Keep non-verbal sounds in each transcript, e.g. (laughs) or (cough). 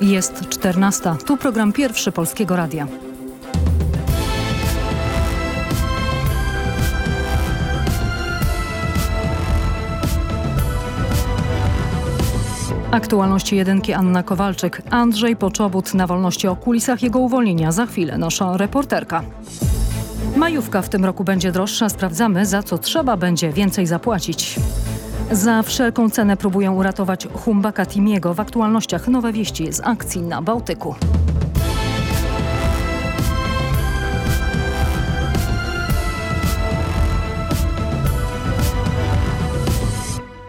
Jest 14. Tu program pierwszy Polskiego Radia. Aktualności jedynki Anna Kowalczyk. Andrzej Poczobut na wolności o kulisach jego uwolnienia. Za chwilę nasza reporterka. Majówka w tym roku będzie droższa. Sprawdzamy, za co trzeba będzie więcej zapłacić. Za wszelką cenę próbują uratować Humbaka Timiego. W aktualnościach nowe wieści z akcji na Bałtyku.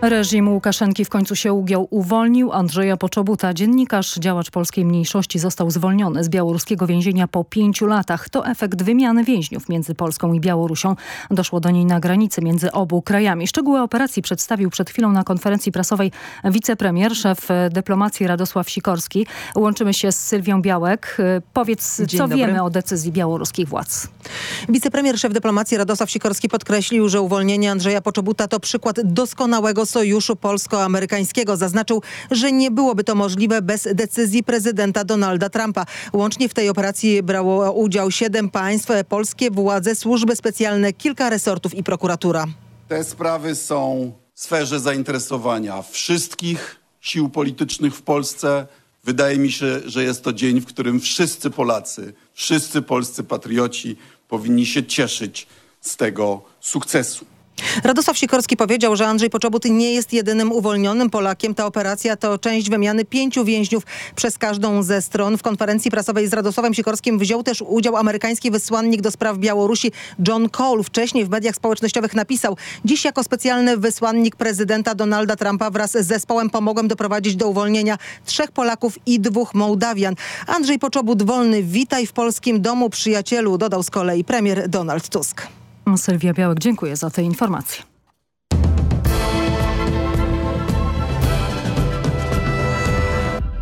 Reżim Łukaszenki w końcu się ugiął, uwolnił Andrzeja Poczobuta. Dziennikarz, działacz polskiej mniejszości został zwolniony z białoruskiego więzienia po pięciu latach. To efekt wymiany więźniów między Polską i Białorusią. Doszło do niej na granicy między obu krajami. Szczegóły operacji przedstawił przed chwilą na konferencji prasowej wicepremier, szef dyplomacji Radosław Sikorski. Łączymy się z Sylwią Białek. Powiedz, Dzień co dobry. wiemy o decyzji białoruskich władz? Wicepremier, szef dyplomacji Radosław Sikorski podkreślił, że uwolnienie Andrzeja Poczobuta to przykład doskonałego sojuszu polsko-amerykańskiego. Zaznaczył, że nie byłoby to możliwe bez decyzji prezydenta Donalda Trumpa. Łącznie w tej operacji brało udział siedem państw, polskie władze, służby specjalne, kilka resortów i prokuratura. Te sprawy są w sferze zainteresowania wszystkich sił politycznych w Polsce. Wydaje mi się, że jest to dzień, w którym wszyscy Polacy, wszyscy polscy patrioci powinni się cieszyć z tego sukcesu. Radosław Sikorski powiedział, że Andrzej Poczobut nie jest jedynym uwolnionym Polakiem. Ta operacja to część wymiany pięciu więźniów przez każdą ze stron. W konferencji prasowej z Radosławem Sikorskim wziął też udział amerykański wysłannik do spraw Białorusi John Cole. Wcześniej w mediach społecznościowych napisał, dziś jako specjalny wysłannik prezydenta Donalda Trumpa wraz z zespołem pomogłem doprowadzić do uwolnienia trzech Polaków i dwóch Mołdawian. Andrzej Poczobut wolny, witaj w polskim domu przyjacielu, dodał z kolei premier Donald Tusk. Sylwia Białek, dziękuję za te informacje.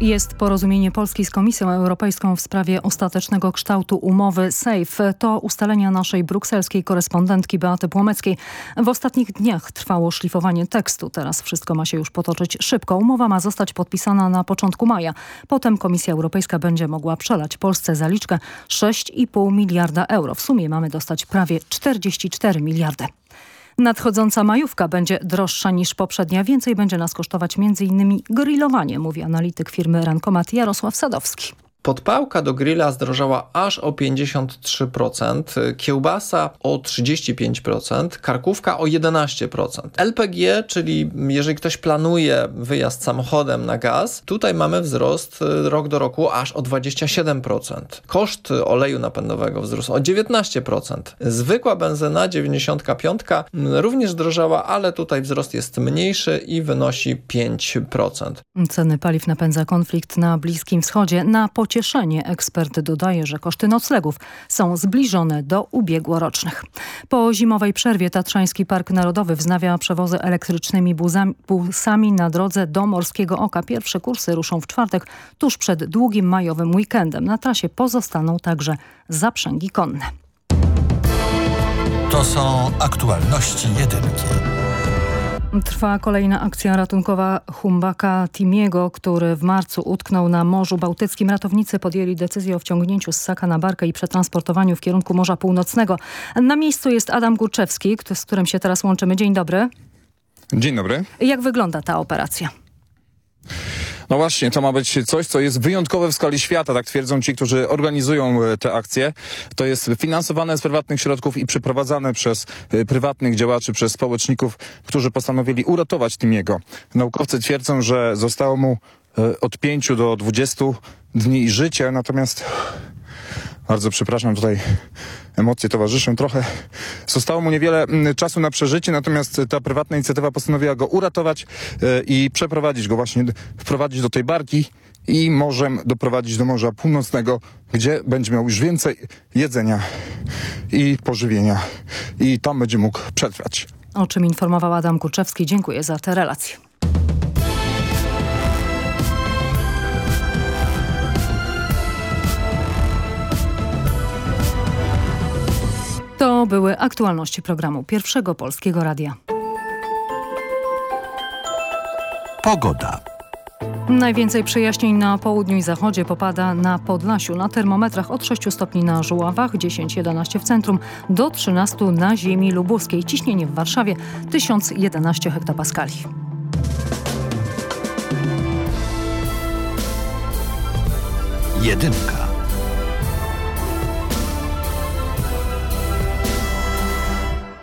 Jest porozumienie Polski z Komisją Europejską w sprawie ostatecznego kształtu umowy SAFE. To ustalenia naszej brukselskiej korespondentki Beaty Płomeckiej. W ostatnich dniach trwało szlifowanie tekstu. Teraz wszystko ma się już potoczyć szybko. Umowa ma zostać podpisana na początku maja. Potem Komisja Europejska będzie mogła przelać Polsce zaliczkę 6,5 miliarda euro. W sumie mamy dostać prawie 44 miliardy. Nadchodząca majówka będzie droższa niż poprzednia. Więcej będzie nas kosztować m.in. grillowanie, mówi analityk firmy Rankomat Jarosław Sadowski. Podpałka do grilla zdrożała aż o 53%, kiełbasa o 35%, karkówka o 11%. LPG, czyli jeżeli ktoś planuje wyjazd samochodem na gaz, tutaj mamy wzrost y, rok do roku aż o 27%. Koszt oleju napędowego wzrósł o 19%. Zwykła benzyna 95 również zdrożała, ale tutaj wzrost jest mniejszy i wynosi 5%. Ceny paliw napędza konflikt na Bliskim Wschodzie. Na pocie pocieszenie. Ekspert dodaje, że koszty noclegów są zbliżone do ubiegłorocznych. Po zimowej przerwie Tatrzański Park Narodowy wznawia przewozy elektrycznymi busami na drodze do Morskiego Oka. Pierwsze kursy ruszą w czwartek, tuż przed długim majowym weekendem. Na trasie pozostaną także zaprzęgi konne. To są aktualności jedynki. Trwa kolejna akcja ratunkowa Humbaka Timiego, który w marcu utknął na Morzu Bałtyckim. Ratownicy podjęli decyzję o wciągnięciu ssaka na barkę i przetransportowaniu w kierunku Morza Północnego. Na miejscu jest Adam Górczewski, z którym się teraz łączymy. Dzień dobry. Dzień dobry. Jak wygląda ta operacja? No właśnie, to ma być coś, co jest wyjątkowe w skali świata, tak twierdzą ci, którzy organizują e, te akcje. To jest finansowane z prywatnych środków i przeprowadzane przez e, prywatnych działaczy, przez społeczników, którzy postanowili uratować Timiego. Naukowcy twierdzą, że zostało mu e, od 5 do 20 dni życia, natomiast bardzo przepraszam, tutaj emocje towarzyszą trochę. Zostało mu niewiele mm, czasu na przeżycie, natomiast ta prywatna inicjatywa postanowiła go uratować e, i przeprowadzić go właśnie, wprowadzić do tej barki i morzem doprowadzić do Morza Północnego, gdzie będzie miał już więcej jedzenia i pożywienia i tam będzie mógł przetrwać. O czym informował Adam Kurczewski. Dziękuję za te relacje. To były aktualności programu Pierwszego Polskiego Radia. Pogoda. Najwięcej przejaśnień na południu i zachodzie popada na Podlasiu. Na termometrach od 6 stopni na Żuławach, 10-11 w centrum, do 13 na ziemi lubuskiej. Ciśnienie w Warszawie 1011 hektopaskali. Jedynka.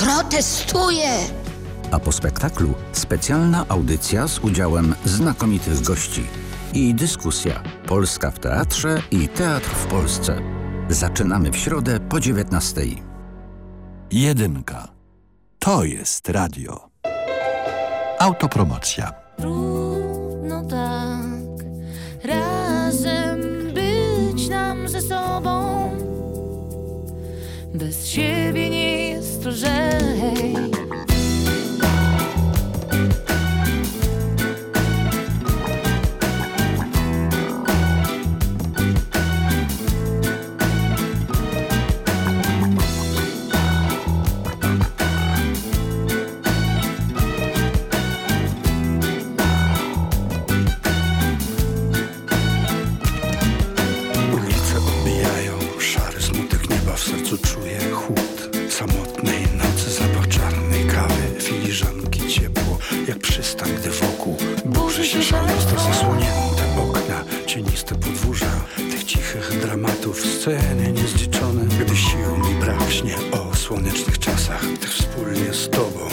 Protestuję. A po spektaklu specjalna audycja z udziałem znakomitych gości i dyskusja Polska w teatrze i teatr w Polsce. Zaczynamy w środę po 19. Jedynka. To jest radio. Autopromocja. Trudno tak razem być nam ze sobą. Bez siebie nie jest Tych wspólnie z tobą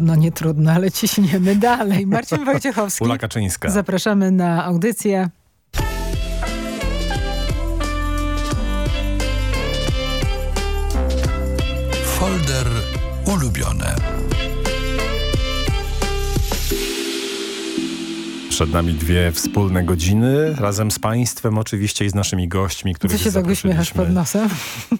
Trudno, nie trudno, ale ciśniemy dalej. Marcin Wojciechowski. Ula Kaczyńska. Zapraszamy na audycję. Folder ulubione. Przed nami dwie wspólne godziny, razem z Państwem oczywiście i z naszymi gośćmi, Co których się tak uśmiechasz pod nosem?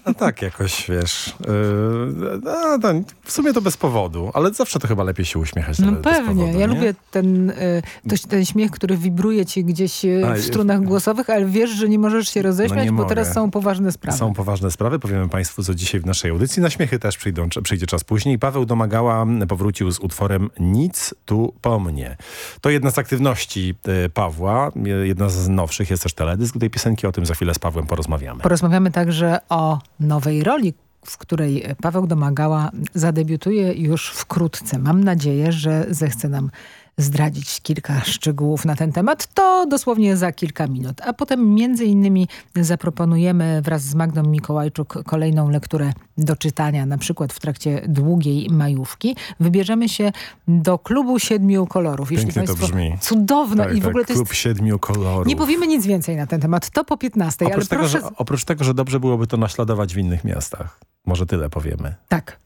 No tak, jakoś wiesz. Yy, no, no, w sumie to bez powodu, ale zawsze to chyba lepiej się uśmiechać. No pewnie. Powodu, ja nie? lubię ten, y, to, ten śmiech, który wibruje ci gdzieś y, A, w strunach głosowych, ale wiesz, że nie możesz się roześmiać, No bo mogę. teraz są poważne sprawy. Są poważne sprawy, powiemy Państwu, co dzisiaj w naszej audycji. Na śmiechy też przyjdą, przyjdzie czas później. Paweł Domagała powrócił z utworem Nic tu po mnie. To jedna z aktywności e, Pawła, jedna z nowszych, jest też teledysk tej piosenki, o tym za chwilę z Pawłem porozmawiamy. Porozmawiamy także o nowej roli, w której Paweł Domagała zadebiutuje już wkrótce. Mam nadzieję, że zechce nam zdradzić kilka szczegółów na ten temat. To dosłownie za kilka minut. A potem między innymi zaproponujemy wraz z Magdą Mikołajczuk kolejną lekturę do czytania, na przykład w trakcie długiej majówki. Wybierzemy się do klubu siedmiu kolorów. Pięknie to Państwo... brzmi. Cudowne Tak, i w tak, ogóle to Klub jest... siedmiu kolorów. Nie powiemy nic więcej na ten temat. To po 15, ale Oprócz tego, proszę... że, oprócz tego, że dobrze byłoby to naśladować w innych miastach. Może tyle powiemy. Tak.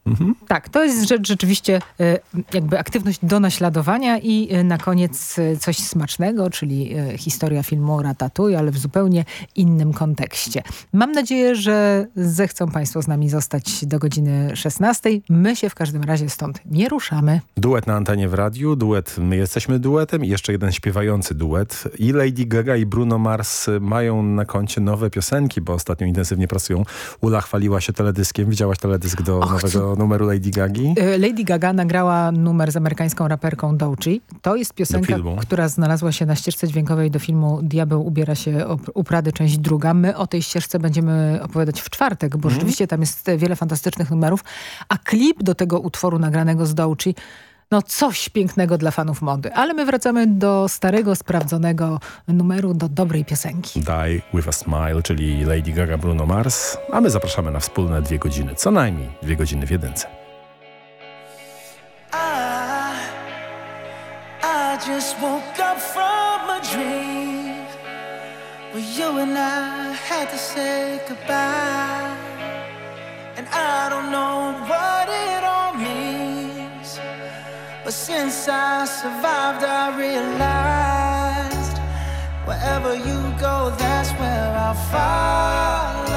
Tak, to jest rzecz rzeczywiście e, jakby aktywność do naśladowania i e, na koniec e, coś smacznego, czyli historia filmu Ratatouille, ale w zupełnie innym kontekście. Mam nadzieję, że zechcą Państwo z nami zostać do godziny 16. My się w każdym razie stąd nie ruszamy. Duet na antenie w radiu, duet My jesteśmy duetem i jeszcze jeden śpiewający duet. I Lady Gaga i Bruno Mars mają na koncie nowe piosenki, bo ostatnio intensywnie pracują. Ula chwaliła się teledyskiem. Widziałaś teledysk do Och, nowego numeru Lady Gagi? E, Lady Gaga nagrała numer z amerykańską raperką Doechii. To jest piosenka, która znalazła się na ścieżce dźwiękowej do filmu Diabeł ubiera się u Prady, część druga. My o tej ścieżce będziemy opowiadać w czwartek, bo Mhm. rzeczywiście tam jest wiele fantastycznych numerów. A klip do tego utworu nagranego z Doechii no coś pięknego dla fanów mody. Ale my wracamy do starego, sprawdzonego numeru, do dobrej piosenki. Die With A Smile, czyli Lady Gaga, Bruno Mars, a my zapraszamy na wspólne dwie godziny, co najmniej dwie godziny w jedynce. I just woke up from a dream where you and I had to say goodbye. And I don't know what since I survived, I realized wherever you go, that's where I'll follow.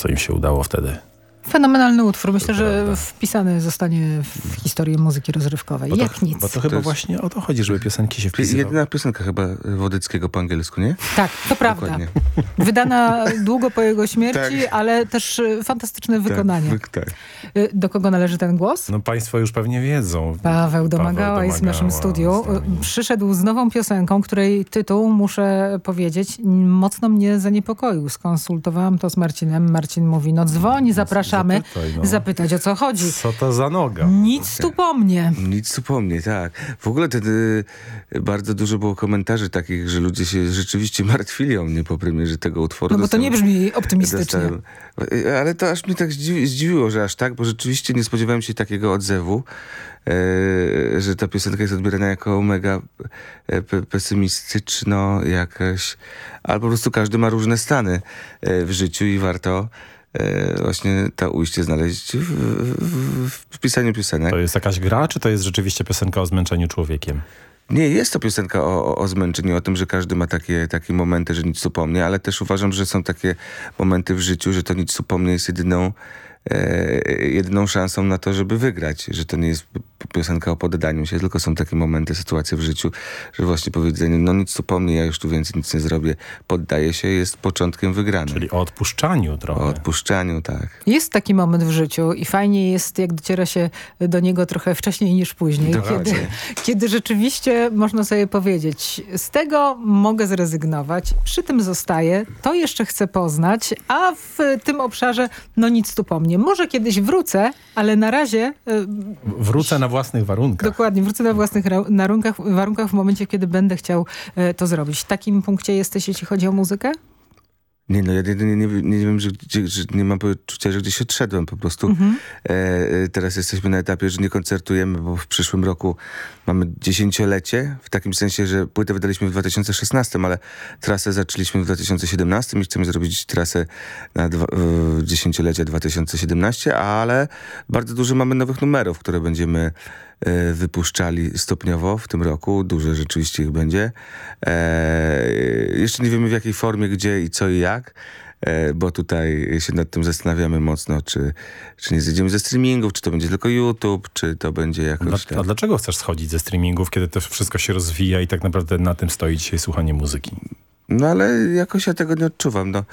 To im się udało wtedy. Fenomenalny utwór. Myślę, że wpisany zostanie w historię muzyki rozrywkowej. Bo to, Jak nic. Bo to chyba jest- właśnie o to chodzi, żeby piosenki się wpisywały. jedyna piosenka chyba Wodeckiego po angielsku, nie? Tak, to prawda. Dokładnie. Wydana długo po jego śmierci, Tak. ale też y, fantastyczne wykonanie. Tak, tak. Y, Do kogo należy ten głos? No państwo już pewnie wiedzą. Paweł Domagała jest w naszym studiu. z nami. Przyszedł z nową piosenką, której tytuł, muszę powiedzieć, mocno mnie zaniepokoił. Skonsultowałam to z Marcinem. Marcin mówi, no dzwoń, zapraszamy zapraszamy zapytaj, no. zapytać o co chodzi. Co to za noga? Nic tu po mnie. Nic tu po mnie, tak. W ogóle wtedy bardzo dużo było komentarzy takich, że ludzie się rzeczywiście (laughs) martwili o mnie po premierze tego utworu. No bo to nie Dostałem- brzmi optymistycznie. dostałem- Ale to aż mnie tak zdziwi, zdziwiło, że aż tak, bo rzeczywiście nie spodziewałem się takiego odzewu, e, że ta piosenka jest odbierana jako mega e, pe pesymistyczno jakaś, albo po prostu każdy ma różne stany e, w życiu i warto e, właśnie to ujście znaleźć w, w, w pisaniu piosenek. To jest jakaś gra, czy to jest rzeczywiście piosenka o zmęczeniu człowiekiem? Nie, jest to piosenka o, o, o zmęczeniu, o tym, że każdy ma takie, takie momenty, że nic upomnie, ale też uważam, że są takie momenty w życiu, że to nic upomnie jest jedyną, e, jedyną szansą na to, żeby wygrać. Że to nie jest piosenka o poddaniu się, tylko są takie momenty, sytuacje w życiu, że właśnie powiedzenie, no nic upomnie, ja już tu więcej nic nie zrobię, poddaję się, jest początkiem wygranej. Czyli o odpuszczaniu trochę. O odpuszczaniu, tak. Jest taki moment w życiu i fajnie jest, jak dociera się do niego trochę wcześniej niż później. Dokładnie. Kiedy, kiedy rzeczywiście można sobie powiedzieć, z tego mogę zrezygnować, przy tym zostaję, to jeszcze chcę poznać, a w tym obszarze no nic tu po mnie. Może kiedyś wrócę, ale na razie y, Wrócę na własnych warunkach. Dokładnie, wrócę na własnych narunkach, warunkach w momencie, kiedy będę chciał e, to zrobić. W takim punkcie jesteś, jeśli chodzi o muzykę? Nie, no ja jedynie nie, nie, wiem, że, że nie mam poczucia, że gdzieś odszedłem po prostu. Mhm. E, e, teraz jesteśmy na etapie, że nie koncertujemy, bo w przyszłym roku mamy dziesięciolecie, w takim sensie, że płytę wydaliśmy w 2016, ale trasę zaczęliśmy w 2017 i chcemy zrobić trasę na dwa, w dziesięciolecie 2017, ale bardzo dużo mamy nowych numerów, które będziemy wypuszczali stopniowo w tym roku. Dużo rzeczywiście ich będzie. E, jeszcze nie wiemy w jakiej formie, gdzie i co i jak. E, bo tutaj się nad tym zastanawiamy mocno, czy, czy nie zejdziemy ze streamingów, czy to będzie tylko YouTube, czy to będzie jakoś... Dla, a dlaczego chcesz schodzić ze streamingów, kiedy to wszystko się rozwija i tak naprawdę na tym stoi dzisiaj słuchanie muzyki? No ale jakoś ja tego nie odczuwam. No.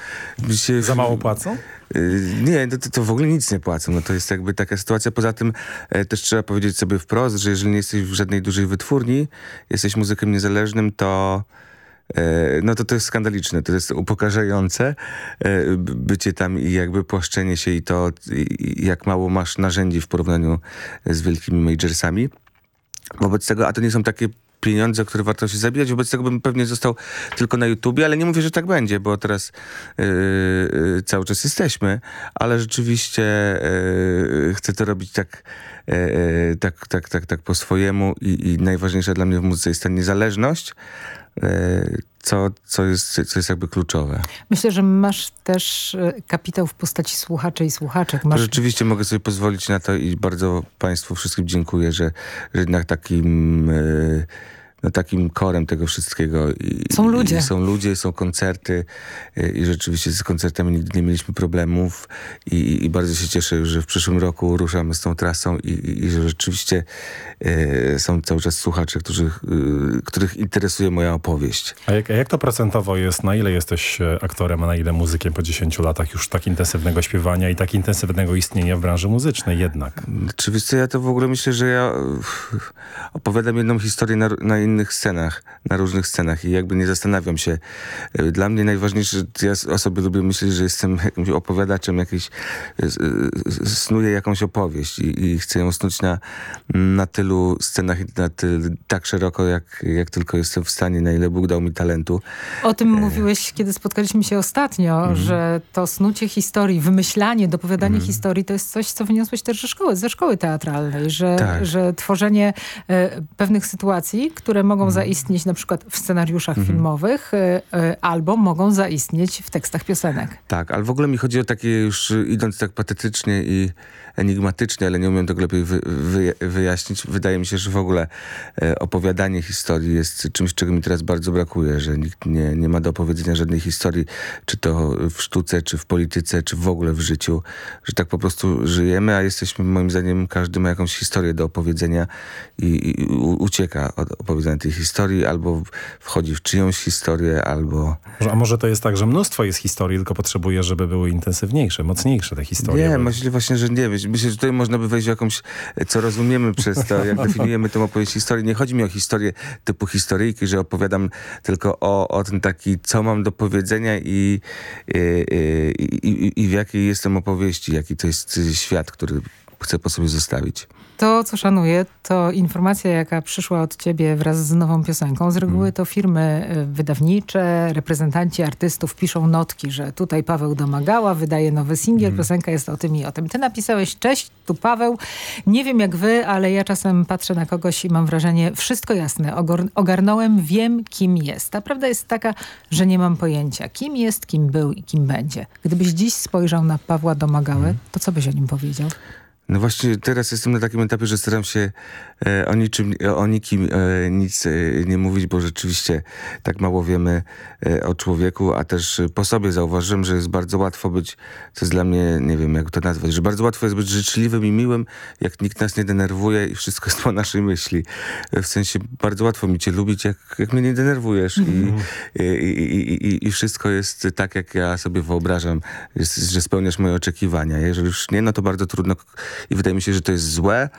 Się... Za mało płacą? Y, Nie, to, to w ogóle nic nie płacą. No to jest jakby taka sytuacja. Poza tym e, też trzeba powiedzieć sobie wprost, że jeżeli nie jesteś w żadnej dużej wytwórni, jesteś muzykiem niezależnym, to e, no to to jest skandaliczne, to jest upokarzające e, bycie tam i jakby płaszczenie się i to, i jak mało masz narzędzi w porównaniu z wielkimi majorsami. Wobec tego, a to nie są takie pieniądze, które warto się zabijać, wobec tego bym pewnie został tylko na YouTubie, ale nie mówię, że tak będzie, bo teraz yy, yy, cały czas jesteśmy, ale rzeczywiście yy, chcę to robić tak, yy, yy, tak, tak, tak, tak po swojemu i, i najważniejsza dla mnie w muzyce jest ta niezależność, co, co, jest, co jest jakby kluczowe. Myślę, że masz też e, kapitał w postaci słuchaczy i słuchaczek. Masz rzeczywiście mogę sobie pozwolić na to i bardzo Państwu wszystkim dziękuję, że, że jednak takim, e, no, takim korem tego wszystkiego i, Są ludzie. I są ludzie, są koncerty e, i rzeczywiście z koncertami nigdy nie mieliśmy problemów i, i bardzo się cieszę, że w przyszłym roku ruszamy z tą trasą i, i, i że rzeczywiście e, są cały czas słuchacze, którzy, e, których interesuje moja opowieść. A jak, a jak to procentowo jest? Na ile jesteś e, aktorem, a na ile muzykiem po 10 latach już tak intensywnego śpiewania i tak intensywnego istnienia w branży muzycznej jednak? Co, ja to w ogóle myślę, że ja opowiadam jedną historię na, na innych scenach, na różnych scenach i jakby nie zastanawiam się. Y, Dla mnie najważniejsze, że ja o sobie lubię myśleć, że jestem (laughs) jakimś opowiadaczem, jakiś, y, y, snuję jakąś opowieść i, i chcę ją snuć na, na tylu scenach i na tyl, tak szeroko, jak, jak tylko jestem w stanie, na ile Bóg dał mi talentu. O tym mówiłeś, kiedy spotkaliśmy się ostatnio, Mhm. że to snucie historii, wymyślanie, dopowiadanie historii to jest coś, co wyniosłeś też ze szkoły, ze szkoły teatralnej, że, Tak. że tworzenie e, pewnych sytuacji, które mogą Mhm. zaistnieć na przykład w scenariuszach filmowych e, e, albo mogą zaistnieć w tekstach piosenek. Tak, ale w ogóle mi chodzi o takie już idąc tak patetycznie i enigmatycznie, ale nie umiem tego lepiej wy, wy, wyjaśnić. Wydaje mi się, że w ogóle e, opowiadanie historii jest czymś, czego mi teraz bardzo brakuje, że nikt nie, nie ma do opowiedzenia żadnej historii, czy to w sztuce, czy w polityce, czy w ogóle w życiu, że tak po prostu żyjemy, a jesteśmy moim zdaniem, każdy ma jakąś historię do opowiedzenia i, i ucieka od opowiedzenia tej historii, albo wchodzi w czyjąś historię, albo... A może to jest tak, że mnóstwo jest historii, tylko potrzebuje, żeby były intensywniejsze, mocniejsze te historie. Nie, bo- myślę właśnie, że nie. Myślę, że tutaj można by wejść w jakąś, co rozumiemy przez to, jak (laughs) definiujemy tę opowieść historii. Nie chodzi mi o historię typu historyjki, że opowiadam tylko o, o tym taki, co mam do powiedzenia i, i, i, i, w jakiej jestem opowieści, jaki to jest świat, który chcę po sobie zostawić. To, co szanuję, to informacja, jaka przyszła od ciebie wraz z nową piosenką. Z reguły to firmy y, wydawnicze, reprezentanci artystów piszą notki, że tutaj Paweł Domagała wydaje nowy singiel, piosenka jest o tym i o tym. Ty napisałeś, cześć, tu Paweł. Nie wiem jak wy, ale ja czasem patrzę na kogoś i mam wrażenie, wszystko jasne, ogarnąłem, wiem kim jest. A prawda jest taka, że nie mam pojęcia, kim jest, kim był i kim będzie. Gdybyś dziś spojrzał na Pawła Domagałę, to co byś o nim powiedział? No właśnie teraz jestem na takim etapie, że staram się e, o niczym, o nikim e, nic e, nie mówić, bo rzeczywiście tak mało wiemy e, o człowieku, a też po sobie zauważyłem, że jest bardzo łatwo być, co jest dla mnie, nie wiem jak to nazwać, że bardzo łatwo jest być życzliwym i miłym, jak nikt nas nie denerwuje i wszystko jest po naszej myśli. W sensie bardzo łatwo mi cię lubić, jak, jak mnie nie denerwujesz i, i, i, i, i wszystko jest tak, jak ja sobie wyobrażam, jest, że spełniasz moje oczekiwania. Jeżeli już nie, no to bardzo trudno i wydaje mi się, że to jest złe.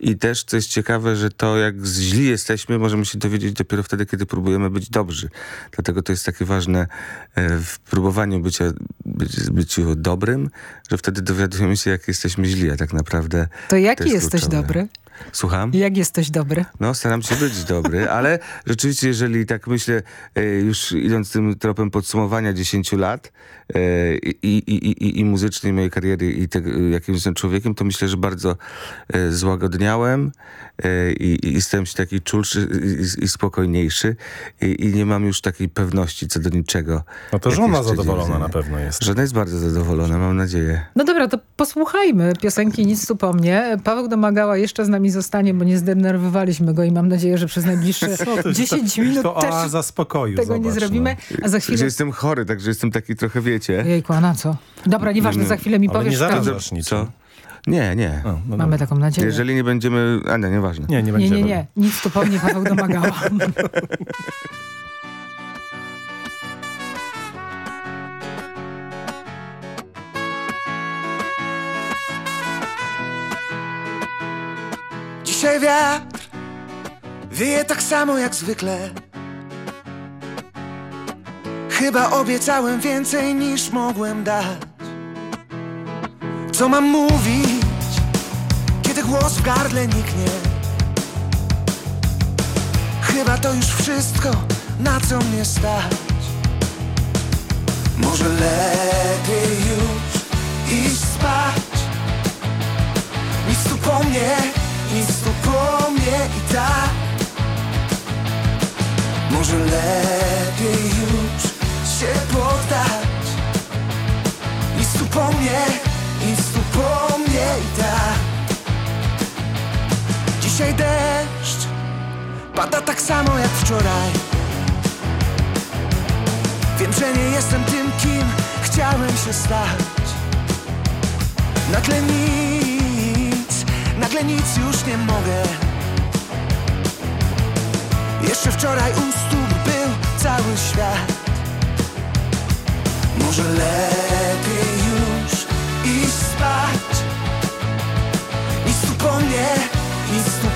I też, co jest ciekawe, że to jak źli jesteśmy, możemy się dowiedzieć dopiero wtedy, kiedy próbujemy być dobrzy. Dlatego to jest takie ważne e, w próbowaniu bycia, być, byciu dobrym, że wtedy dowiadujemy się, jak jesteśmy źli, a tak naprawdę... To jaki jest jesteś kluczowe. dobry? Słucham? Jak jesteś dobry? No, staram się być dobry, ale rzeczywiście, jeżeli tak myślę, e, już idąc tym tropem podsumowania 10 lat e, i, i, i, i, i muzycznej mojej kariery i tego, jakim jestem człowiekiem, to myślę, że bardzo e, złagodniałem i, i stałem się taki czulszy i, i spokojniejszy i, i nie mam już takiej pewności co do niczego. No to żona zadowolona na pewno jest. Żona jest bardzo zadowolona, mam nadzieję. No dobra, to posłuchajmy piosenki Nic tu po mnie. Paweł Domagała jeszcze z nami zostanie, bo nie zdenerwowaliśmy go i mam nadzieję, że przez najbliższe (laughs) Co ty, 10 to, minut to też spokoju, tego nie zobacz, zrobimy. No. A za Że chwilę... jestem chory, także jestem taki trochę, wiecie... Jejku, a na co? Dobra, nieważne, za chwilę mi Ale powiesz. nie tam. zarażasz nic. Co? Nie, nie. no Mamy taką nadzieję. Jeżeli nie będziemy... A nie, nieważne. Nie, nie Nie, będziemy. nie, nie. Nic tu po mnie Paweł Domagała. (laughs) Dzisiaj wiatr wieje tak samo jak zwykle. Chyba obiecałem więcej niż mogłem dać. Co mam mówić, kiedy głos w gardle niknie? Chyba to już wszystko, na co mnie stać. Może lepiej już iść spać. Nic tu po mnie, nic tu po mnie i tak. Może lepiej już się poddać. Nic tu po mnie, nic tu po mnie i tak. Dzisiaj deszcz pada tak samo jak wczoraj. Wiem, że nie jestem tym, kim chciałem się stać. Nagle nic, nagle nic już nie mogę. Jeszcze wczoraj u stóp był cały świat. Może lepiej już iść spać? Nic tu po mnie, nic tu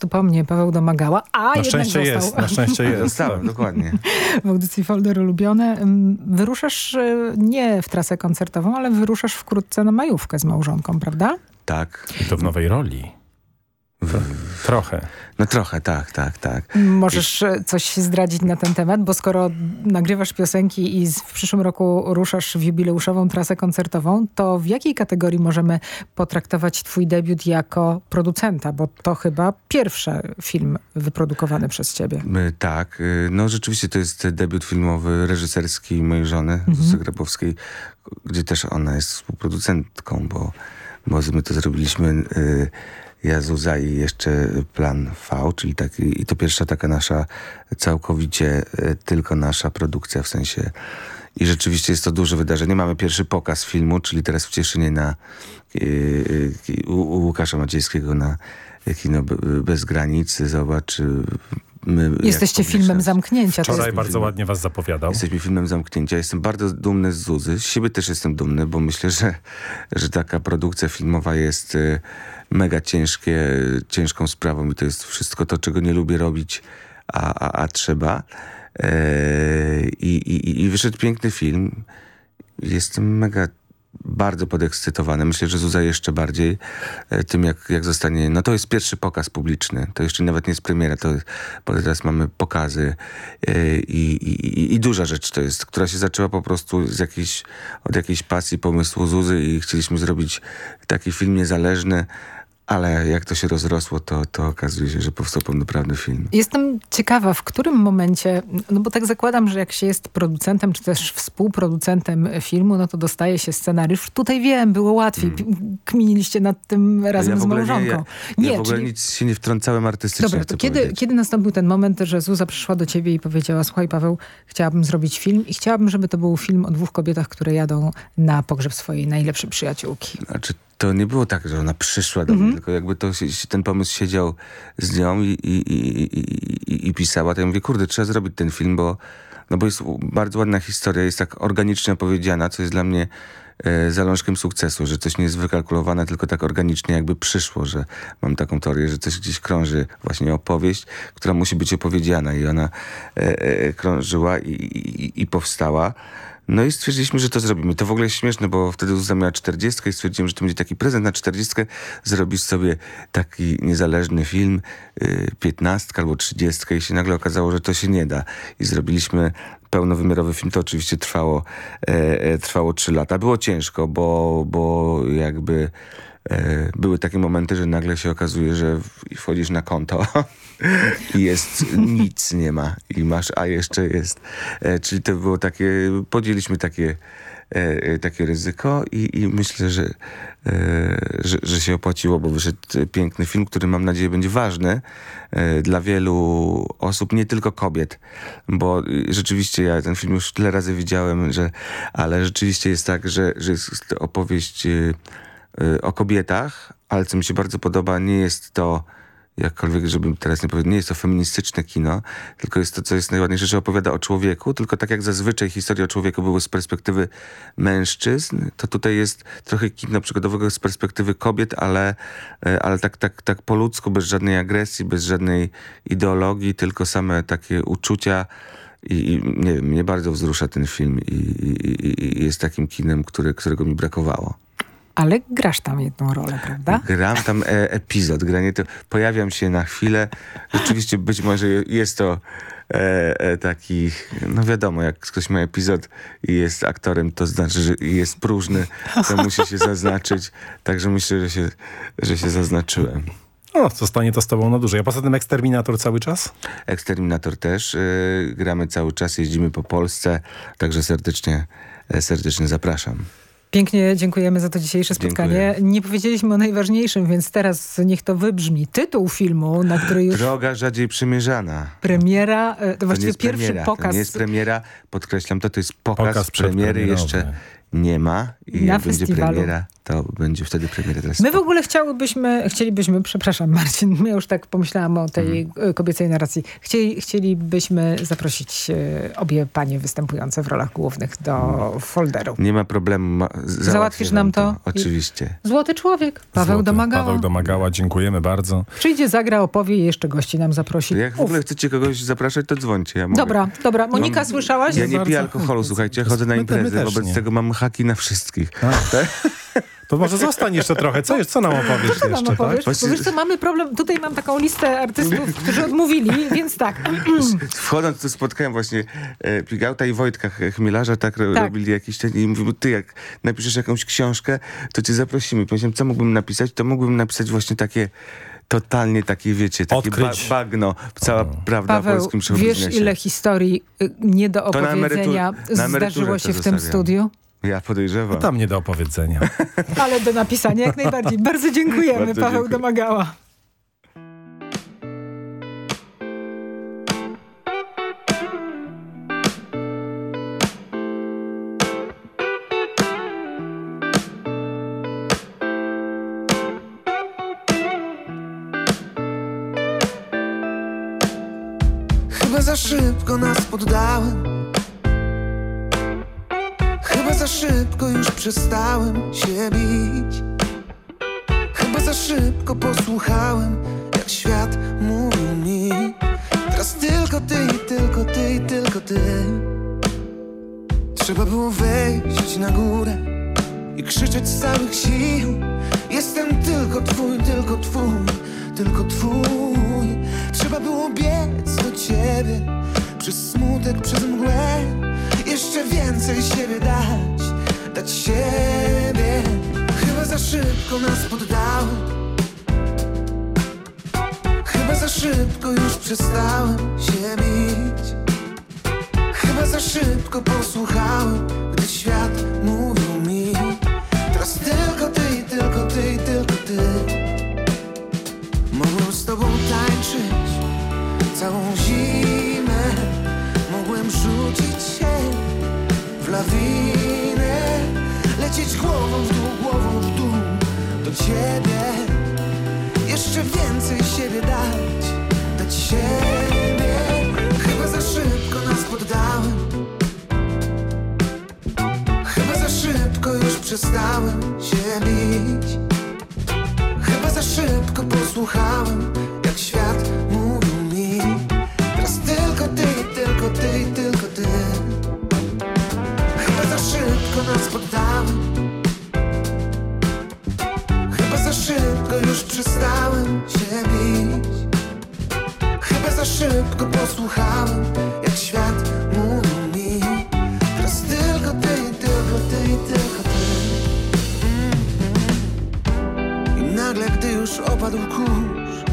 Nic tu po mnie, Paweł domagała, a Na jednak szczęście został. jest, na szczęście (laughs) jest. Dostałem, dokładnie. w audycji Folder Ulubione. Ym, Wyruszasz y, nie w trasę koncertową, ale wyruszasz wkrótce na majówkę z małżonką, prawda? Tak. I to w nowej roli. To, trochę. No trochę, tak, tak, tak. Możesz y, coś zdradzić na ten temat, bo skoro nagrywasz piosenki i w przyszłym roku ruszasz w jubileuszową trasę koncertową, to w jakiej kategorii możemy potraktować twój debiut jako producenta? Bo to chyba pierwszy film wyprodukowany przez ciebie. My, tak, y, no rzeczywiście to jest debiut filmowy reżyserski mojej żony, Mhm. Zuzy Grabowskiej, gdzie też ona jest współproducentką, bo, bo my to zrobiliśmy y, ja, Zuza i jeszcze Plan V, czyli taki, i to pierwsza taka nasza całkowicie y, tylko nasza produkcja, w sensie i rzeczywiście jest to duże wydarzenie. Mamy pierwszy pokaz filmu, czyli teraz w Cieszynie na y, y, u, u Łukasza Maciejskiego na kino Be- Bez Granic. Zobacz, my Jesteście filmem zamknięcia. Wczoraj jest, bardzo ładnie was zapowiadał. Jesteśmy filmem zamknięcia. Jestem bardzo dumny z Zuzy. Z siebie też jestem dumny, bo myślę, że, że taka produkcja filmowa jest y, mega ciężkie, ciężką sprawą i to jest wszystko to, czego nie lubię robić, a, a, a trzeba. E, I, i, I wyszedł piękny film. Jestem mega bardzo podekscytowany. Myślę, że Zuza jeszcze bardziej e, tym, jak, jak zostanie... No to jest pierwszy pokaz publiczny. To jeszcze nawet nie jest premiera. To, bo teraz mamy pokazy e, i, i, i duża rzecz to jest, która się zaczęła po prostu z jakiejś, od jakiejś pasji, pomysłu Zuzy i chcieliśmy zrobić taki film niezależny, ale jak to się rozrosło, to, to okazuje się, że powstał pełnoprawny film. Jestem ciekawa, w którym momencie, no bo tak zakładam, że jak się jest producentem, czy też współproducentem filmu, no to dostaje się scenariusz. Tutaj wiem, było łatwiej. Kminiliście nad tym razem Mm. ja z małżonką. Nie, ja, ja w ogóle czyli- nic się nie wtrącałem artystycznie. Dobra, to kiedy, powiedzieć. kiedy nastąpił ten moment, że Zuza przyszła do ciebie i powiedziała, słuchaj Paweł, chciałabym zrobić film i chciałabym, żeby to był film o dwóch kobietach, które jadą na pogrzeb swojej najlepszej przyjaciółki. Znaczy, to nie było tak, że ona przyszła do mnie, tylko jakby to, ten pomysł siedział z nią i, i, i, i, pisała, to ja mówię, kurde, trzeba zrobić ten film, bo, no bo jest bardzo ładna historia, jest tak organicznie opowiedziana, co jest dla mnie e, zalążkiem sukcesu, że coś nie jest wykalkulowane, tylko tak organicznie jakby przyszło, że mam taką teorię, że coś gdzieś krąży, właśnie opowieść, która musi być opowiedziana i ona e, e, krążyła i, i powstała. No i stwierdziliśmy, że to zrobimy. To w ogóle śmieszne, bo wtedy Zuza miała 40 i stwierdziłem, że to będzie taki prezent na 40. Zrobić sobie taki niezależny film, y, 15 albo 30 i się nagle okazało, że to się nie da. I zrobiliśmy pełnowymiarowy film. To oczywiście trwało, e, e, trwało 3 lata. Było ciężko, bo, bo jakby były takie momenty, że nagle się okazuje, że wchodzisz na konto (laughs) i jest nic nie ma i masz, a jeszcze jest. E, czyli to było takie, podjęliśmy takie, e, e, takie ryzyko i, i myślę, że, e, że, że się opłaciło, bo wyszedł e, piękny film, który mam nadzieję będzie ważny e, dla wielu osób, nie tylko kobiet, bo e, rzeczywiście ja ten film już tyle razy widziałem, że, ale rzeczywiście jest tak, że, że jest opowieść e, e, o kobietach, ale co mi się bardzo podoba, nie jest to jakkolwiek, żebym teraz nie powiedział, nie jest to feministyczne kino, tylko jest to, co jest najładniejsze, że opowiada o człowieku, tylko tak jak zazwyczaj historie o człowieku były z perspektywy mężczyzn, to tutaj jest trochę kina przygodowego z perspektywy kobiet, ale, e, ale tak, tak, tak po ludzku, bez żadnej agresji, bez żadnej ideologii, tylko same takie uczucia i, i nie wiem, mnie bardzo wzrusza ten film i, i, i jest takim kinem, który, którego mi brakowało. Ale grasz tam jedną rolę, prawda? Gram tam e, epizod, granie to pojawiam się na chwilę. Rzeczywiście być może jest to e, e, taki, no wiadomo, jak ktoś ma epizod i jest aktorem, to znaczy, że jest próżny, to musi się zaznaczyć. Także myślę, że się, że się zaznaczyłem. O, zostanie to z tobą na dłużej. A poza tym Eksterminator cały czas? Eksterminator też. e, gramy cały czas, jeździmy po Polsce, także serdecznie, e, serdecznie zapraszam. Pięknie dziękujemy za to dzisiejsze spotkanie. Nie powiedzieliśmy o najważniejszym, więc teraz niech to wybrzmi. Tytuł filmu, na który już Droga rzadziej przymierzana. premiera, e, to To właściwie pierwszy premiera, pokaz To nie jest premiera, podkreślam to, to jest pokaz, Pokaz premiery jeszcze nie ma i Na jak będzie premiera, to będzie wtedy premiera teraz. My w ogóle chciałybyśmy, chcielibyśmy, przepraszam Marcin, (laughs) ja już tak pomyślałam o tej Mhm. kobiecej narracji. Chcieli, chcielibyśmy zaprosić e, obie panie występujące w rolach głównych do folderu. Nie ma problemu. Załatwisz wam nam to? Oczywiście. Złoty człowiek, Paweł Złoty. Domagała. Paweł Domagała, dziękujemy bardzo. Przyjdzie, zagra, opowie i jeszcze gości nam zaprosi. Jak w Uf. ogóle chcecie kogoś zapraszać, to dzwońcie. Ja. Dobra, dobra. Monika, Mam- słyszałaś? Ja nie piję alkoholu, słuchajcie, chodzę na imprezy, wobec nie. tego mam haki na wszystkich. Tak? To może zostań jeszcze trochę. Co, jest, co nam opowiesz Co nam jeszcze? opowiesz? Tak? Właśnie- Bo wiesz co, mamy problem, tutaj mam taką listę artystów, którzy odmówili, więc tak. (clears throat) Wchodząc tu spotkałem właśnie e, Pigauta i Wojtka Ch- Chmielarza, tak, Tak. robili jakiś ten i mówimy, ty jak napiszesz jakąś książkę, to cię zaprosimy. Powiedziałem, co mógłbym napisać? To mógłbym napisać właśnie takie totalnie takie, wiecie, takie ba bagno, cała prawda o Paweł, polskim show wiesz ile historii y, nie do To na emerytur- opowiedzenia na zdarzyło się w tym zostawiam. studiu? Ja podejrzewam. Tam nie do opowiedzenia. (laughs) Ale do napisania jak najbardziej. Bardzo dziękujemy, Bardzo Paweł dziękuję. Domagała. Chyba za szybko nas poddałem za szybko już przestałem się bić. Chyba za szybko posłuchałem Jak świat mówił mi. Teraz tylko ty, i tylko ty, i tylko ty. Trzeba było wejść na górę I krzyczeć z całych sił. Jestem tylko twój, tylko twój, tylko twój. Trzeba było biec do ciebie Przez smutek, przez mgłę Jeszcze więcej siebie dać Dać siebie. Chyba za szybko nas poddałem Chyba za szybko już przestałem się bić Chyba za szybko posłuchałem Gdy świat mówił mi. Teraz tylko ty, tylko ty, tylko ty. Mogłem z tobą tańczyć całą zimę Lecieć głową w dół, głową w dół do ciebie. Jeszcze więcej siebie dać, dać siebie Chyba za szybko nas poddałem. Chyba za szybko już przestałem się bić. Chyba za szybko posłuchałem, jak świat mówił mi. Teraz tylko ty, tylko ty, tylko ty. Chyba za szybko nas poddałem Chyba za szybko już przestałem się bić. Chyba za szybko posłuchałem, jak świat mówił mi. Teraz tylko ty, tylko ty, tylko ty. I nagle, gdy już opadł kurz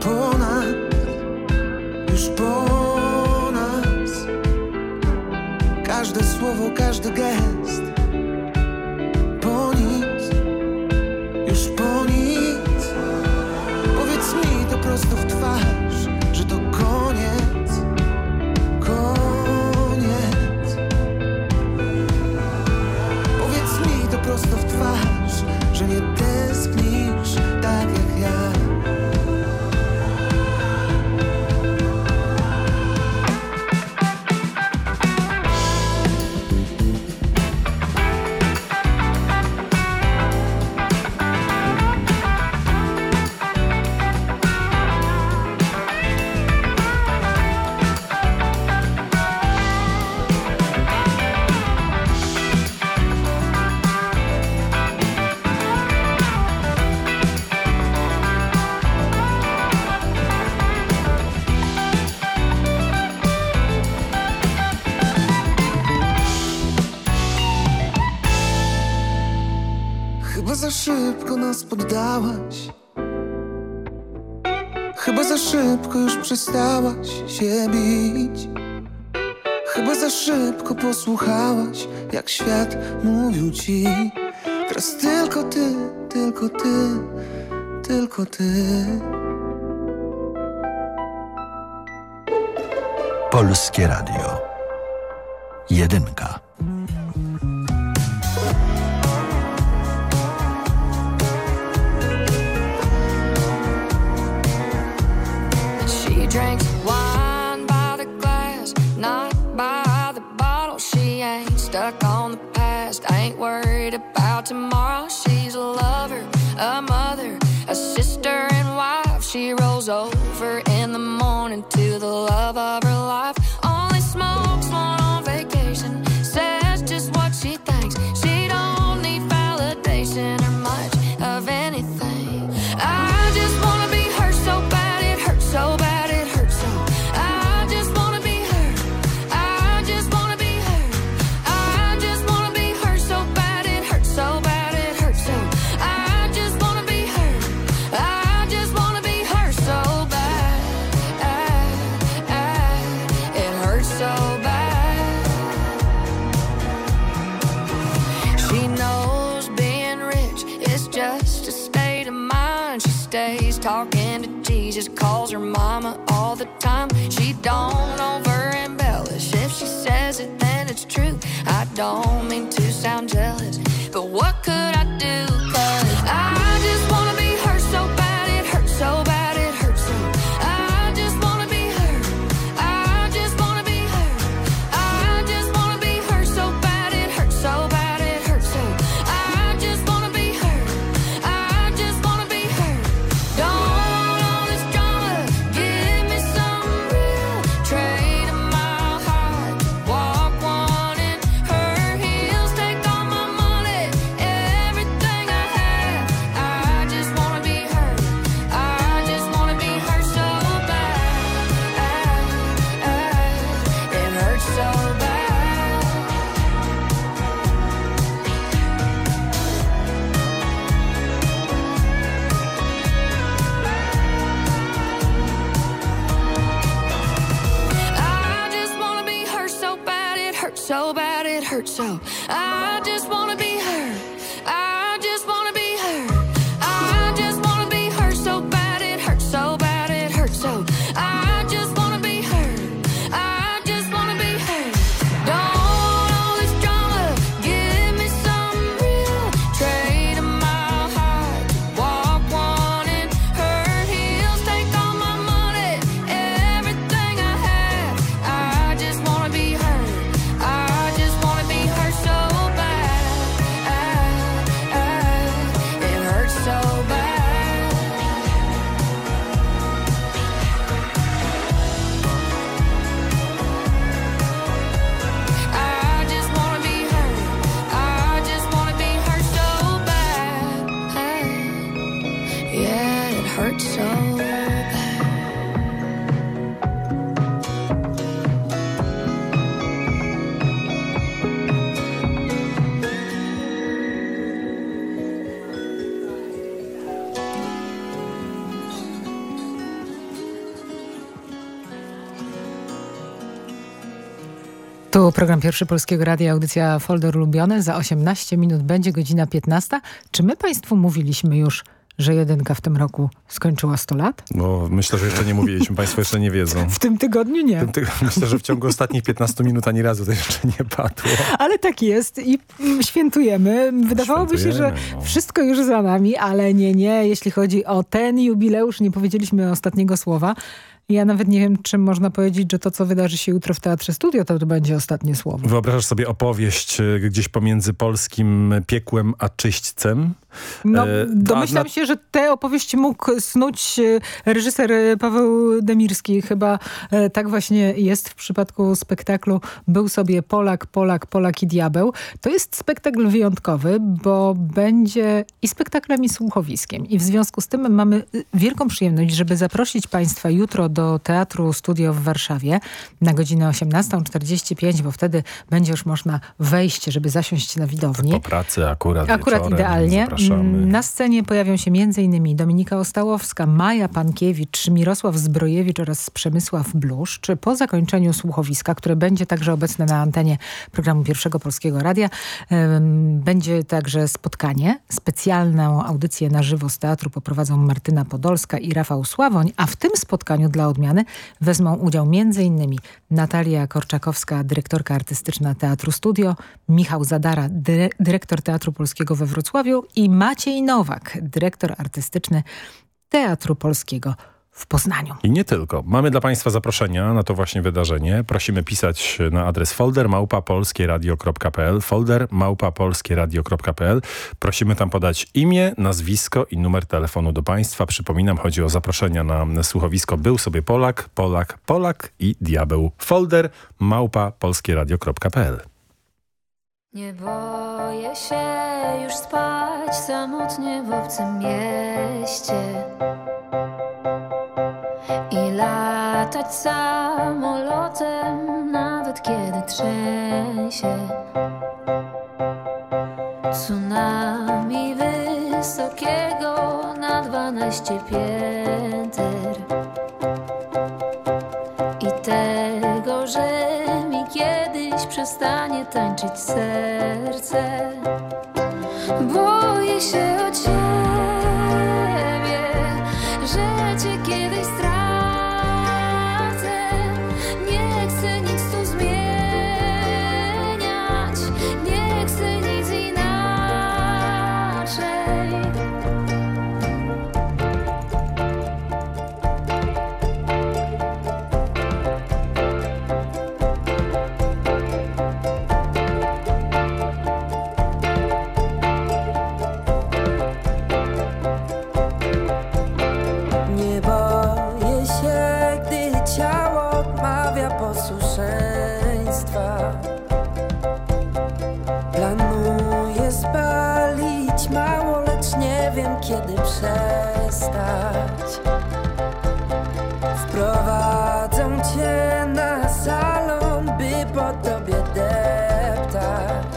Po nas, już po nas Każde słowo, każdy się bić. Chyba za szybko posłuchałaś, jak świat mówił ci. Teraz tylko ty, tylko ty, tylko ty. Polskie Radio. Jedynka. Worried about tomorrow. She's a lover, a mother, a sister and wife. She rolls over in the morning to the love of her mama all the time. She don't over embellish. If she says it, then it's true. I don't mean to sound jealous, but what so bad, it hurts so. I just wanna be her. Tu program Pierwszy Polskiego Radia, audycja Folder Lubione. Za 18 minut będzie godzina 15. Czy my Państwu mówiliśmy już, że jedynka w tym roku skończyła 100 lat? No, myślę, że jeszcze nie mówiliśmy, państwo jeszcze nie wiedzą. W tym tygodniu nie. Tym tyg- (laughs) myślę, że w ciągu ostatnich 15 minut ani razu to jeszcze nie padło. Ale tak jest i świętujemy. Wydawałoby się, że Świętujemy, no. wszystko już za nami, ale nie, nie. Jeśli chodzi o ten jubileusz, nie powiedzieliśmy ostatniego słowa. Ja nawet nie wiem, czym można powiedzieć, że to, co wydarzy się jutro w Teatrze Studio, to, to będzie ostatnie słowo. Wyobrażasz sobie opowieść e, gdzieś pomiędzy polskim piekłem a czyśćcem? No, E, domyślam się, że te opowieści mógł snuć e, reżyser Paweł Demirski. Chyba tak właśnie jest w przypadku spektaklu Był sobie Polak, Polak, Polak i Diabeł. To jest spektakl wyjątkowy, bo będzie i spektaklem, i słuchowiskiem. I w związku z tym mamy y, wielką przyjemność, żeby zaprosić Państwa jutro do Teatru Studio w Warszawie na godzinę 18.45, bo wtedy będzie już można wejść, żeby zasiąść na widowni. Po pracy akurat Akurat wieczorem idealnie. Zapraszamy. Mm, Na scenie pojawią się m.in. Dominika Ostałowska, Maja Pankiewicz, Mirosław Zbrojewicz oraz Przemysław Bluszcz. Po zakończeniu słuchowiska, które będzie także obecne na antenie programu Pierwszego Polskiego Radia, będzie także spotkanie. Specjalną audycję na żywo z teatru poprowadzą Martyna Podolska i Rafał Sławoń, a w tym spotkaniu dla odmiany wezmą udział m.in. Natalia Korczakowska, dyrektorka artystyczna Teatru Studio, Michał Zadara, dyre dyrektor Teatru Polskiego we Wrocławiu i Maciej Nowak, dyrektor artystyczny Teatru Polskiego w Poznaniu. I nie tylko. Mamy dla Państwa zaproszenia na to właśnie wydarzenie. Prosimy pisać na adres foldermałpapolskieradio.pl foldermałpapolskieradio.pl Prosimy tam podać imię, nazwisko i numer telefonu do Państwa. Przypominam, chodzi o zaproszenia na słuchowisko Był sobie Polak, Polak, Polak i Diabeł. Folder małpapolskieradio.pl Nie boję się już spać samotnie w obcym mieście i latać samolotem, nawet kiedy trzęsie. Tsunami wysokiego na dwanaście pięter i tego, że mi kiedyś przestanie tańczyć serce. Boję się o ciebie, przestać. Wprowadzą cię na salon, by po tobie deptać.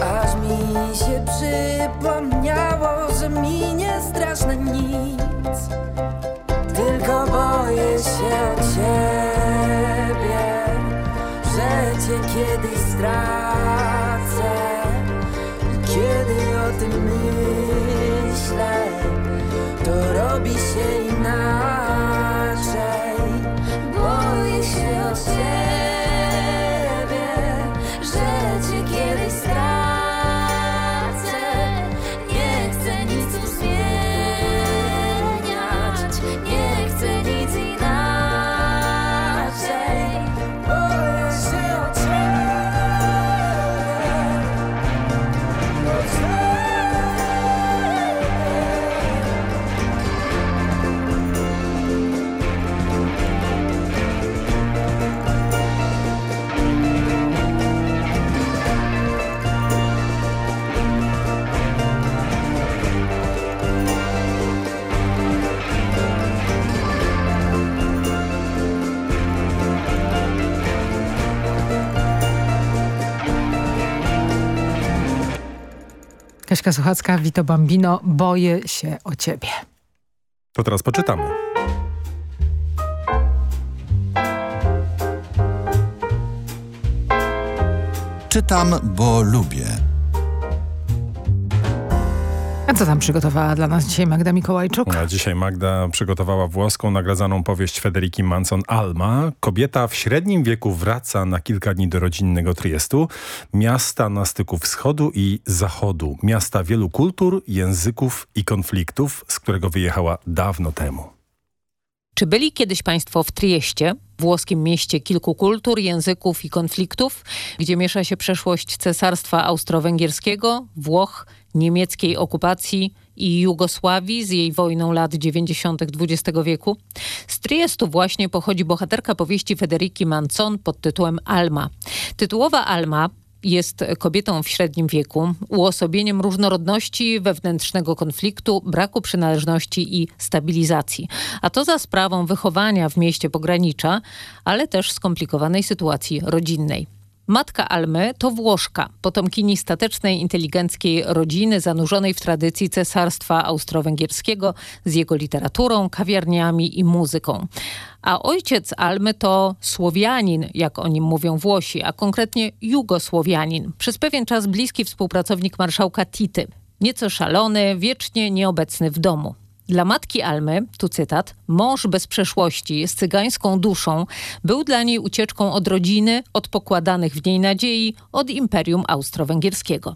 Aż mi się przypomniało, że minie straszne nic Tylko boję się ciebie Że cię kiedyś stracę Kaśka Suchacka, Vito Bambino, boję się o ciebie. To teraz poczytamy. Czytam, bo lubię. A co tam przygotowała dla nas dzisiaj Magda Mikołajczuk? A dzisiaj Magda przygotowała włoską nagradzaną powieść Federiki Manson Alma. Kobieta w średnim wieku wraca na kilka dni do rodzinnego Triestu. Miasta na styku wschodu i zachodu. Miasta wielu kultur, języków i konfliktów, z którego wyjechała dawno temu. Czy byli kiedyś Państwo w Trieście, włoskim mieście kilku kultur, języków i konfliktów, gdzie miesza się przeszłość Cesarstwa Austro-Węgierskiego, Włoch, niemieckiej okupacji i Jugosławii z jej wojną lat 90. XX wieku? Z Triestu właśnie pochodzi bohaterka powieści Federiki Manzon pod tytułem Alma. Tytułowa Alma jest kobietą w średnim wieku, uosobieniem różnorodności, wewnętrznego konfliktu, braku przynależności i stabilizacji. A to za sprawą wychowania w mieście pogranicza, ale też skomplikowanej sytuacji rodzinnej. Matka Almy to Włoszka, potomkini statecznej, inteligenckiej rodziny zanurzonej w tradycji Cesarstwa Austro-Węgierskiego z jego literaturą, kawiarniami i muzyką. A ojciec Almy to Słowianin, jak o nim mówią Włosi, a konkretnie Jugosłowianin. Przez pewien czas bliski współpracownik marszałka Tity. Nieco szalony, wiecznie nieobecny w domu. Dla matki Almy, tu cytat, mąż bez przeszłości, z cygańską duszą, był dla niej ucieczką od rodziny, od pokładanych w niej nadziei, od Imperium Austro-Węgierskiego.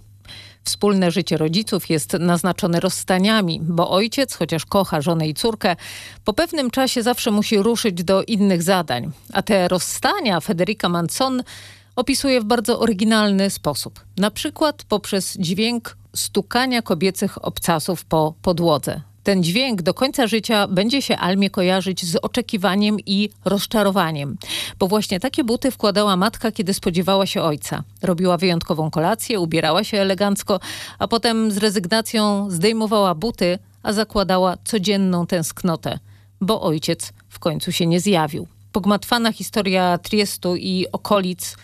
Wspólne życie rodziców jest naznaczone rozstaniami, bo ojciec, chociaż kocha żonę i córkę, po pewnym czasie zawsze musi ruszyć do innych zadań. A te rozstania Federica Manson opisuje w bardzo oryginalny sposób. Na przykład poprzez dźwięk stukania kobiecych obcasów po podłodze. Ten dźwięk do końca życia będzie się Almie kojarzyć z oczekiwaniem i rozczarowaniem, bo właśnie takie buty wkładała matka, kiedy spodziewała się ojca. Robiła wyjątkową kolację, ubierała się elegancko, a potem z rezygnacją zdejmowała buty, a zakładała codzienną tęsknotę, bo ojciec w końcu się nie zjawił. Pogmatwana historia Triestu i okolic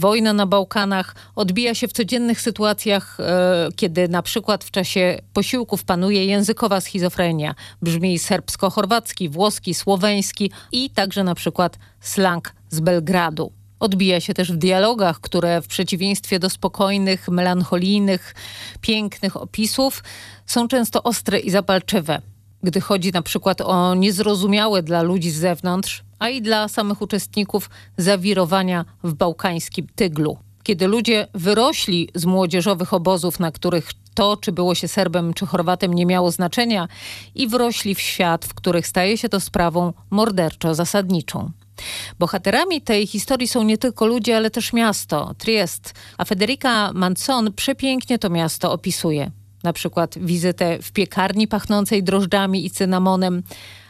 Wojna na Bałkanach odbija się w codziennych sytuacjach, e, kiedy na przykład w czasie posiłków panuje językowa schizofrenia. Brzmi serbsko-chorwacki, włoski, słoweński i także na przykład slang z Belgradu. Odbija się też w dialogach, które w przeciwieństwie do spokojnych, melancholijnych, pięknych opisów są często ostre i zapalczywe. Gdy chodzi na przykład o niezrozumiałe dla ludzi z zewnątrz, a i dla samych uczestników zawirowania w bałkańskim tyglu. Kiedy ludzie wyrośli z młodzieżowych obozów, na których to, czy było się Serbem czy Chorwatem, nie miało znaczenia, i wrośli w świat, w których staje się to sprawą morderczo zasadniczą. Bohaterami tej historii są nie tylko ludzie, ale też miasto, Triest, a Federica Manson przepięknie to miasto opisuje. Na przykład wizytę w piekarni pachnącej drożdżami i cynamonem,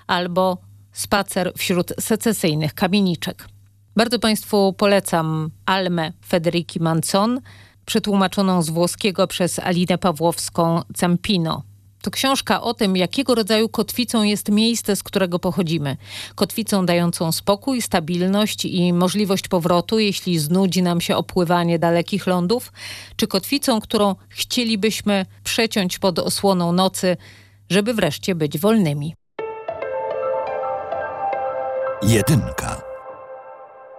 albo spacer wśród secesyjnych kamieniczek. Bardzo Państwu polecam Almę Federiki Manson, przetłumaczoną z włoskiego przez Alinę Pawłowską Campino. To książka o tym, jakiego rodzaju kotwicą jest miejsce, z którego pochodzimy. Kotwicą dającą spokój, stabilność i możliwość powrotu, jeśli znudzi nam się opływanie dalekich lądów, czy kotwicą, którą chcielibyśmy przeciąć pod osłoną nocy, żeby wreszcie być wolnymi. Jedynka.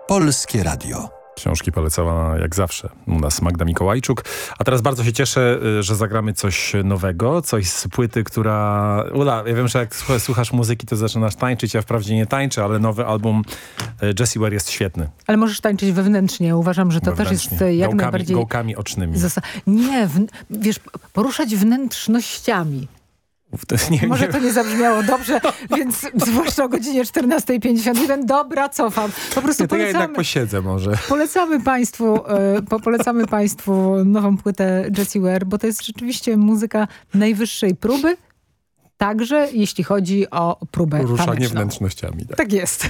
Polskie Radio. Książki polecała jak zawsze u nas Magda Mikołajczuk. A teraz bardzo się cieszę, y, że zagramy coś nowego, coś z płyty, która... Ula, ja wiem, że jak słuchasz muzyki, to zaczynasz tańczyć. Ja wprawdzie nie tańczę, ale nowy album y, Jessie Ware jest świetny. Ale możesz tańczyć wewnętrznie. Uważam, że to wewnętrznie. też jest y, jak gołkami, najbardziej... Gołkami ocznymi. Nie, w, wiesz, poruszać wnętrznościami. Nie, Może nie. to nie zabrzmiało dobrze, więc zwłaszcza o godzinie 14.51. Dobra, cofam. Po prostu Nie, to ja jednak posiedzę może. polecamy, państwu, e, po, polecamy Państwu nową płytę Jessie Ware, bo to jest rzeczywiście muzyka najwyższej próby, także jeśli chodzi o próbę Ruszanie taneczną. wnętrznościami. Tak. Tak jest.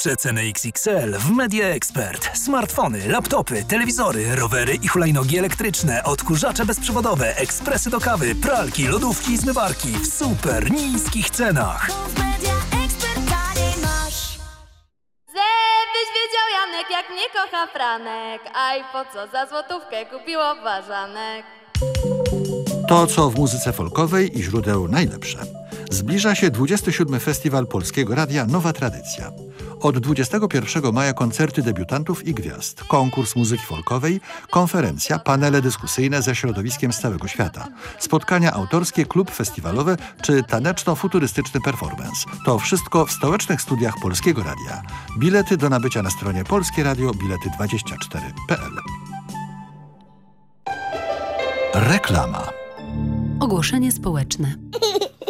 Przeceny XXL w Media Expert. Smartfony, laptopy, telewizory, rowery i hulajnogi elektryczne, odkurzacze bezprzewodowe, ekspresy do kawy, pralki, lodówki i zmywarki w super niskich cenach. Żebyś wiedział Janek, jak mnie kocha Franek, a i po co za złotówkę kupiło ważanek. To, co w muzyce folkowej i źródeł najlepsze. Zbliża się 27. Festiwal Polskiego Radia Nowa Tradycja. Od 21 maja koncerty debiutantów i gwiazd, konkurs muzyki folkowej, konferencja, panele dyskusyjne ze środowiskiem z całego świata, spotkania autorskie, klub festiwalowe czy taneczno-futurystyczny performance. To wszystko w stołecznych studiach Polskiego Radia. Bilety do nabycia na stronie Polskie Radio bilety24.pl Reklama. Ogłoszenie społeczne. (laughs)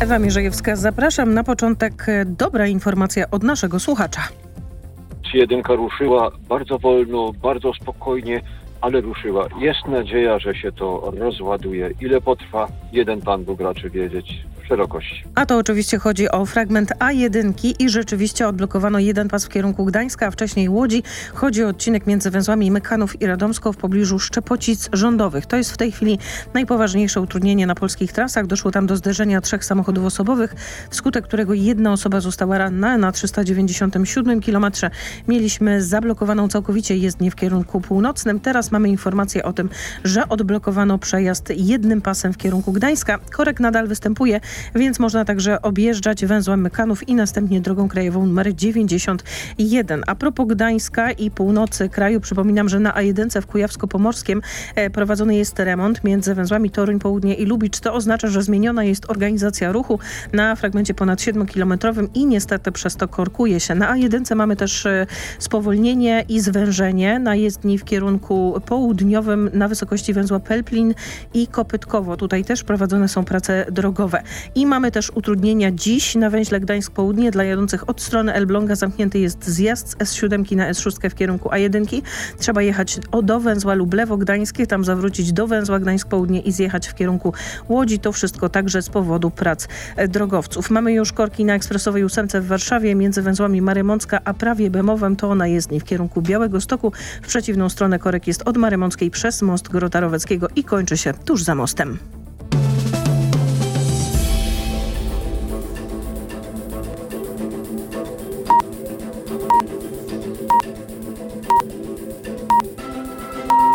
Ewa Mierzejewska, zapraszam na początek dobra informacja od naszego słuchacza. Jedynka ruszyła bardzo wolno, bardzo spokojnie, ale ruszyła. Jest nadzieja, że się to rozładuje. Ile potrwa? Jeden Pan Bóg raczy wiedzieć szerokości. A to oczywiście chodzi o fragment A1 i rzeczywiście odblokowano jeden pas w kierunku Gdańska, a wcześniej Łodzi. Chodzi o odcinek między węzłami Mykanów i Radomsko w pobliżu Szczepocic rządowych. To jest w tej chwili najpoważniejsze utrudnienie na polskich trasach. Doszło tam do zderzenia trzech samochodów osobowych, wskutek którego jedna osoba została ranna na 397 km. Mieliśmy zablokowaną całkowicie jezdnię w kierunku północnym. Teraz mamy informację o tym, że odblokowano przejazd jednym pasem w kierunku Gdańska. Korek nadal występuje więc można także objeżdżać węzłem Mykanów i następnie drogą krajową numer 91. A propos Gdańska i północy kraju, przypominam, że na A1 w Kujawsko-Pomorskiem e, prowadzony jest remont między węzłami Toruń Południe i Lubicz. To oznacza, że zmieniona jest organizacja ruchu na fragmencie ponad 7-kilometrowym i niestety przez to korkuje się. Na A1 mamy też e, spowolnienie i zwężenie na jezdni w kierunku południowym na wysokości węzła Pelplin i Kopytkowo. Tutaj też prowadzone są prace drogowe. I mamy też utrudnienia dziś na węźle Gdańsk Południe dla jadących od strony Elbląga. Zamknięty jest zjazd z S7 na S6 w kierunku A1. Trzeba jechać do węzła Lublewo Gdańskie, tam zawrócić do węzła Gdańsk Południe i zjechać w kierunku Łodzi. To wszystko także z powodu prac drogowców. Mamy już korki na ekspresowej ósemce w Warszawie między węzłami Marymącka a prawie Bemowem. To ona jezdni w kierunku Białego Stoku. W przeciwną stronę korek jest od Marymąckiej przez most Grota Roweckiego i kończy się tuż za mostem.